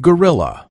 gorilla.